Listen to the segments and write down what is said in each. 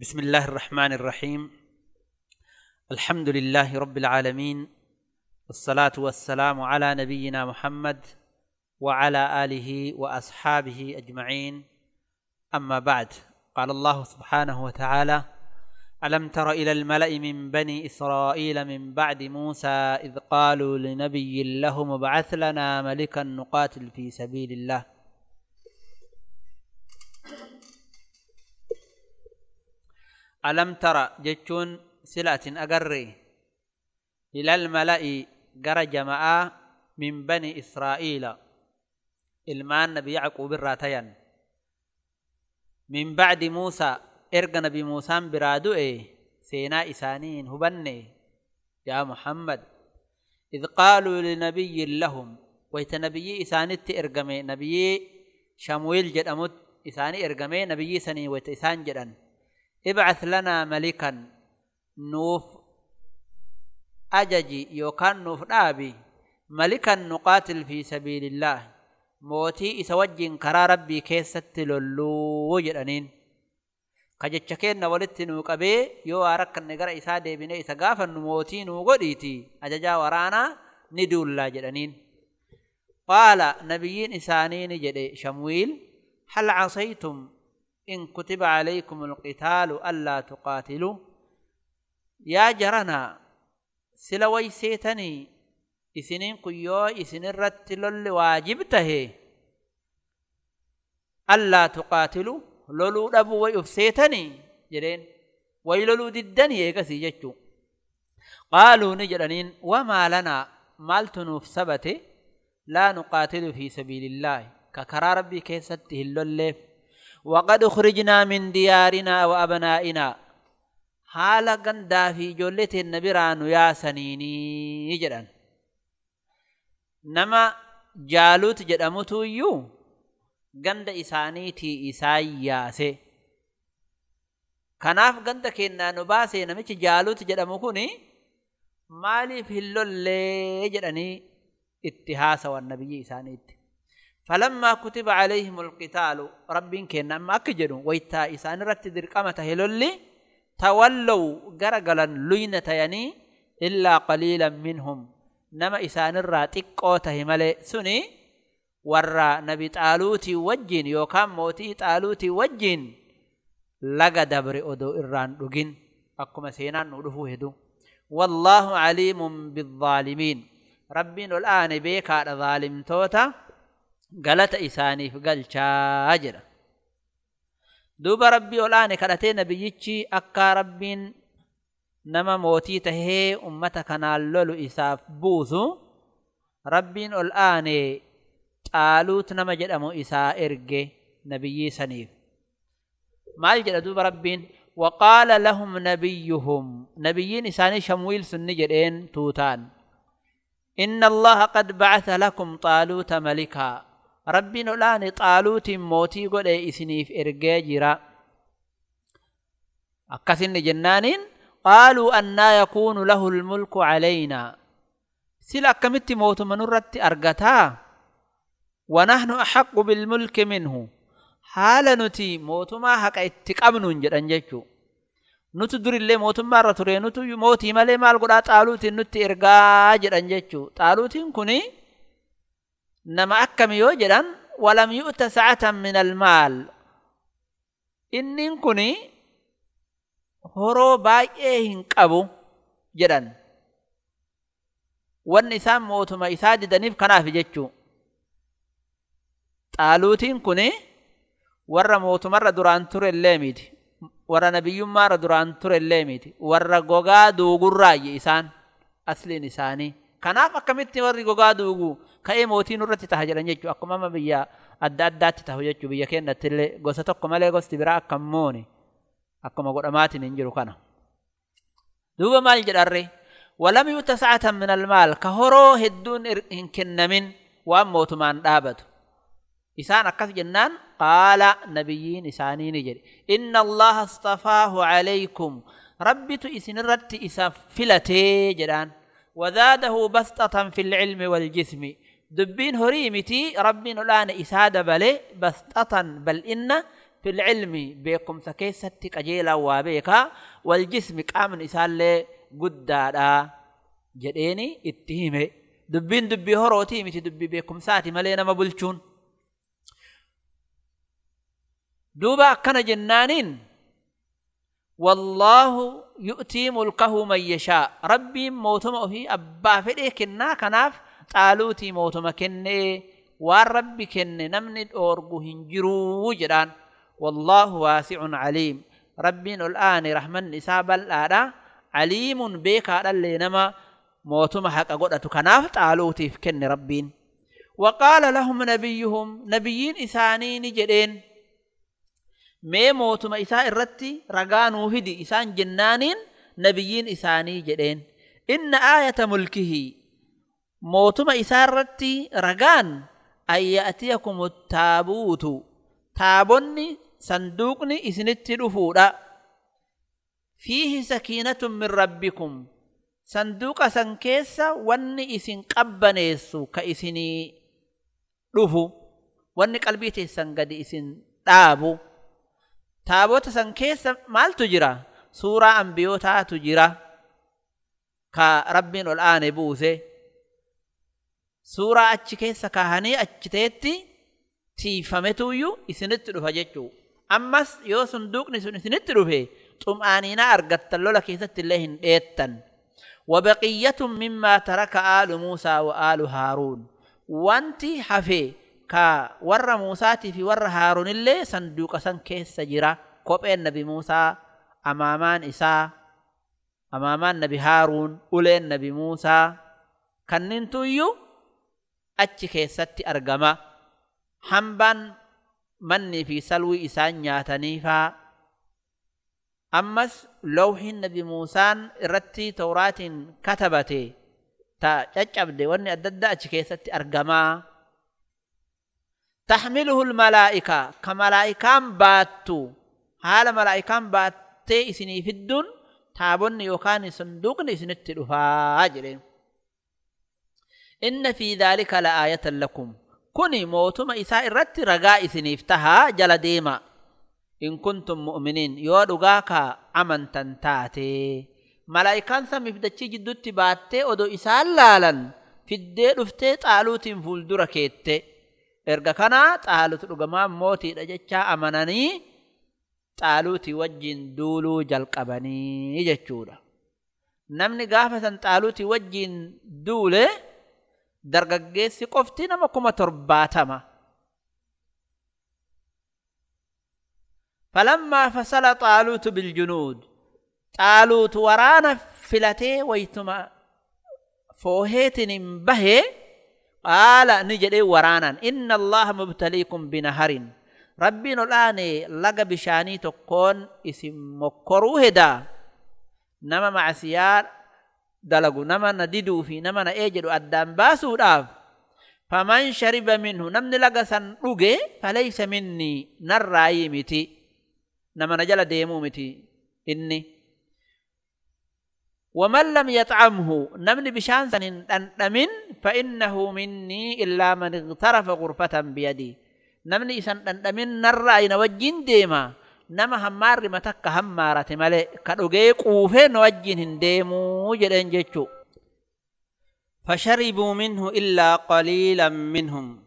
بسم الله الرحمن الرحيم. الحمد لله رب العالمين. والصلاة والسلام على نبينا محمد وعلى آله وأصحابه أجمعين. أما بعد قال الله سبحانه وتعالى ألم تر إلى الملأ من بني إسرائيل من بعد موسى إذ قالوا لنبي لهم ابعث لنا ملكا نقاتل في سبيل الله. ألم ترى جتون سلعة أجري إلى الملائي قرى جماعة من بني إسرائيل. إلمان نبي يعقوب الراتيان من بعد موسى إرقى نبي موسى برادو إيه، سيناء سانين هبني. يا محمد إذ قالوا لنبي لهم ويتنبي إساني إرقمي نبي شامويل جد أمد إساني إرقمي نبي سني ويتإسان جدًا ibcath lanaa malikan nuuf ajaji yookaan nuuf dhaabi malikan nuqaatil fi sabiilillaah mootii isa wajjin karaa rabbii keessatti lolluu jedhaniin ka jecha keenna walitti nuu qabee yoo waa rakkanne gara isaa deebinee isa gaafannu mootii nuu godhiiti ajajaa waraanaa ni duullaa jedhaniin qaala nabiyyiin isaanii ni jedhe shamwiil hal casaytum إن كتب عليكم القتال ألا تقاتلوا يا جرنا سلوي سيتني إسنين قيو إسنين رتلل واجبته ألا تقاتلوا لولو دبو ويفسيتني جرين ويلولو ددني إيقسي جتشو قالوا نجرنين وما لنا مال تنوف سبته لا نقاتل في سبيل الله ككرى ربي كيسته اللولف diyaarinaa wa abnaa'inaa haala gandaa fi ijoollee teenna biraa nu yaasaniinii jedhan nama jaalut jedhamutu iyyuu ganda isaaniitii isaan yaase kanaaf ganda kennaa nu baase namichi jaalut jedhamu kun maaliif hin lollee jedhanii itti haasawan nabiyyi isaaniitti falammaa kutiba calayhim alqitaalu rabbiin kenna amma akka jedhu waytaa isaan irratti dirqama tahe lolli tawallow gara galan luyna tayanii illaa qaliilan minhum nama isaanirraa xiqqoo tahe malee suni warra nabi xaaluutii wajjin yookaan mootii xaaluutii wajjin laga dabre odoo irraan dhugin akkuma seenaan nu dhufuu hedu wallaahu caliimun bizzaalimiin rabbiin ol aane beekaadha zaalimtoota galata isaaniif galchaa jedha duuba rabbii ol aane kadhatee nabiyyichi akka rabbiin nama mootii tahee ummata kanaan lolu isaaf buusu rabbiin ol aane xaaluut nama jedhamu isaa erge nabiyyii saniif maal jedha duuba rabbiin waqaala lahum nabiyyuhum nabiyyiin isaanii shamwiil sunni jedheen tuutaan inna allaha qad bacatha lakum xaaluuta malikaa rabbiin olaane xaaluutiin mootii godhee isiniif ergee jira. Akkasinni jennaaniin qaaluu annaa yakuunu lahu lmulku calaynaa. Sila akkamitti mootuma nurratti argataa? Wanahnu axaqu bilmulki minhu. Haala nuti mootumaa haqa itti qabnuun jedhan jechu nutu durillee mootummaa irra ture nutu mootii malee maal godhaa xaaluutiin nutti ergaa jedhan jechu xaaluutiin kunii نما أكم يو جدن ولم يؤت سعة من المال إنن كني horoo baay'ee hin qabu jedhan wanni isaan mootuma isaa didaniif kanaaf jechuu xaaluutiin kun warra mootumarra duraan ture illee miti warra nabiyyummaarra duraan ture illee miti warra gogaa duugurraayye isaan asliin isaanii kanaaf akkamitti warri gogaa duugu ka'ee mootii nurratti taha jedhan jechuu akkuma amma biyya adda addaatti tahu jechuu biyya keenyatti illee gosa tokko malee gosti biraa akka moone akkuma godhamaatiin hin jiru kana duuba maal jedharre walam yuuta sa'atan min almaal ka horoo hedduun hin kennamin waan mootumaan dhaabatu isaan akkas jennaan qaala nabiyyiin isaanii ni jedhe inna allaha astafaahu calaykum rabbitu isinirratti isa filatee jedhaan وزاده بسطة في العلم والجسم. دبين هريمتي ربين الآن إسادة بل بسطة بل إن في العلم بكم سكيستي قجيلا وابيكا والجسم قام إسالي قدادا. جديني اتهمه دبين دبي هروتي متي دبي بكم ساتي ملينا ما بلشون دوبا كان جنانين. والله يؤتي ملكه من يشاء ربي موتما في أبا فدي كنا كناف طالوتي موتما كني waan rabbi kenne namni dhoorgu hin jiruu jedhaan wallaahu waasi'un caliim rabbiin ol aane rahmanni isaa bal'aadha caliimun beekaadhallee nama mootuma haqa godhatu kanaaf xaaluutiif kenne rabbiin وقال لهم نبيهم نبيين إسانين جدين mee mootuma isaa irratti ragaa nuu fidi isaan jennaaniin nabiyyiin isaanii jedheen. Inna aayata mulkihi. Mootuma isaa irratti ragaan an ya'tiyakum taabuutu. Taabonni sanduuqni isinitti dhufuudha. Fiihi sakiinatun min rabbikum. Sanduuqa san keessa wanni isin qabbaneessu ka isinii dhufu. Wanni qalbii teessan gadi isin dhaabu taabota san keessa maaltu jira suuraa ambiyootaatu jira ka rabbiin ol aane buuse suuraa achi keessa kaahanii achiteetti tiifametuyyuu isinitti dhufa jechuu ammas yoo sunduuqni sun isinitti dhufe xum'aaniinaa argattan lola keessatti illee hin dheettan وبقية مما ترك آل موسى وآل هارون وانتي حفي ka warra Muusaatii fi warra Haaruun illee sanduuqa san keessa jira. Kopheen nabi Muusaa, amaamaan isaa, amaamaan nabi Haaruun, uleen nabi Muusaa, kannintuyyuu achi keessatti argama. Hambaan mannii fi salwii isaan nyaataniifaa. Ammas lawhiin nabi Muusaan irratti Tawraatiin katabate ta caccabde wanni adda addaa achi keessatti argamaa. تحمله الملائكة كملائكان باتو. حال ملائكان باتي إسني في الدون تابون يوكان صندوق إسنت الفاجر إن في ذلك لآية لكم. كوني موتما إساء الرت رقاء إسني افتها جل ديما. إن كنتم مؤمنين يودغاك أمن تنتاتي. ملائكان سمي في دتشي جدوتي باتي ودو إساء لالا في الدير افتي طالوت فولدر كيتي. Erga kana xaalutu dhugamaa mootiidha jechaa amananii xaaluutii wajjin duuluu jalqabanii jechuudha. Namni gaafa san xaaluutii wajjin duule dargaggeessi qofti nama kuma torbaatama. فلما فصل طالوت بالجنود طالوت ورانا فلتي ويتما فوهيتن بهي قال نجد ورانا. إن الله مبتليكم بنهر. ربنا الآن لقى بشاني تكون إسم مكرو هدا. نما مع سيار دلقوا نما نددوا في نما نأجدوا أدام باسوا داف فمن شرب منه نمن لقى سنرقى فليس مني. نرأي متي. نما نجل ديمو متي. إني. ومن لم يطعمه نمني بشان سنين أنتمن فإنه مني إلا من اغترف غرفة بيدي. نمني إسان أنتمن نرى نوجين ديما. نما همار متك همارة ملي كدوغي قوفي نوجين هنديمو جدين جيشو فشربوا منه إلا قليلا منهم.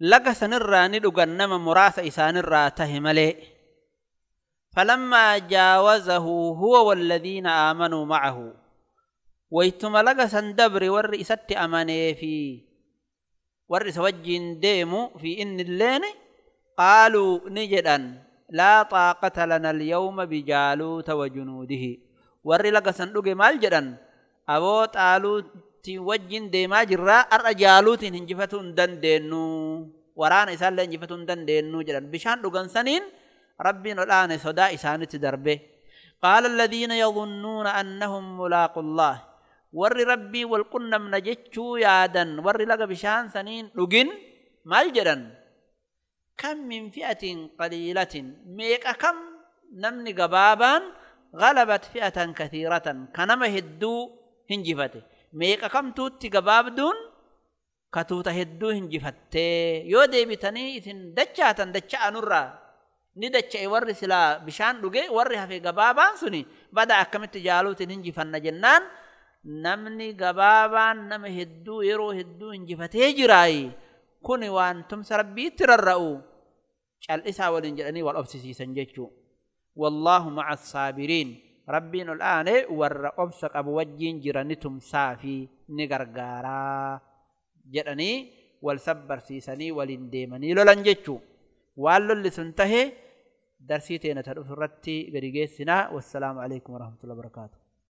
لقى سنرى ندوغا نما مراسة إسان الرا ملي فلما جاوزه هو والذين آمنوا معه. ويتم لغا سندبر ور إسات أماني في ور سوجين ديمو في إن اللين قالوا نجدا لا طاقة لنا اليوم بجالوت وجنوده. ور لغا سندوغ مال جدا. أبو طالوت وجين ديما جرا أر جالوت هنجفتون دن دينو. وران إسال هنجفتون دن دينو جدا. بشان دوغن سنين ربنا الآن صدا إسانة دربه. قال الذين يظنون أنهم ملاق الله. والقنا من جتشو يادا ور لغا بشان سنين لغن مالجدا كم من فئة قليلة ميك كم نمني قبابا غلبت فئة كثيرة كنما هدو هنجفته ميك كم توتي قباب دون كتوتا هدو هنجفته يو ديبتني إذن دجاتا دجا نرى ni dacha'e. Warri silaa bishaan dhuge warri hafe gabaabaan suni bada akkamitti jaaluutiin hinjifanna jennaan? Namni gabaabaan nama hedduu yeroo hedduu injifatee jiraayi kuni waan tumsa rabbiitti rarra'u cal'isaa waliin jedhanii wal obsisiisan jechuu wallaahu maca assaabiriin rabbiin ol aane warra obsa qabu wajjiin jira ni tumsaa fi ni gargaaraa jedhanii wal sabbarsiisanii waliin deemanii lolan jechuu waan lolli sun tahe darsii teena ta dhufu irratti gadi geessinaa wassalaamu alaikum warahmatullahi wabarakaatu